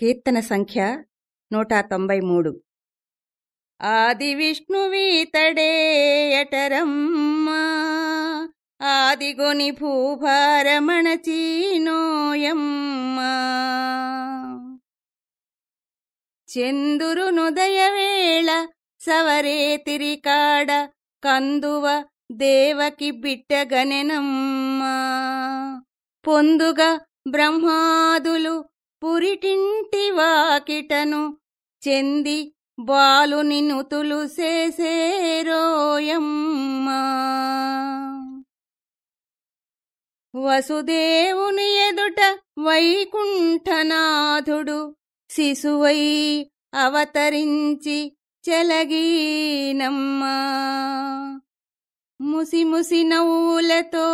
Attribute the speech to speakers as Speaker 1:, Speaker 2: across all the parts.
Speaker 1: కీర్తన సంఖ్య నూట తొంభై మూడు. ఆది విష్ణువీతడే ఎటరమ్మా ఆదిగొని భూభారమణచీనోయమ్మా చందురునుదయవేళ సవరే తిరికాడ కందువ దేవకి బిట్టగనెనమ్మా. పొందుగా బ్రహ్మాదులు పురిటింటి వాకిటను చెంది బాలుని నుతులు చేసేరోయమ్మా వసుదేవుని ఎదుట వైకుంఠనాథుడు శిశువై అవతరించి చెలగీనమ్మా. ముసిముసి నవ్వులతో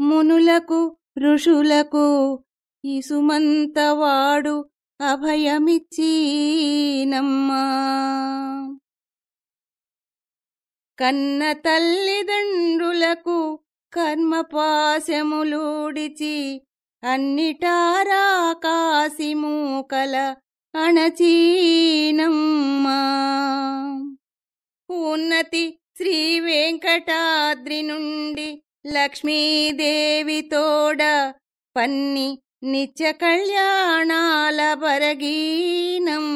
Speaker 1: మునులకు ఋషులకు ఇసుమంతవాడు అభయమిచ్చీనమ్మా కన్న తల్లిదండ్రులకు కర్మపాశములూడిచి అన్నిటారా కాసిమూకల అణచీనమ్మా ఉన్నతి శ్రీ వెంకటాద్రి నుండి లక్ష్మీదేవి తోడ పన్ని నిత్య కళ్యాణాల పరగీనం.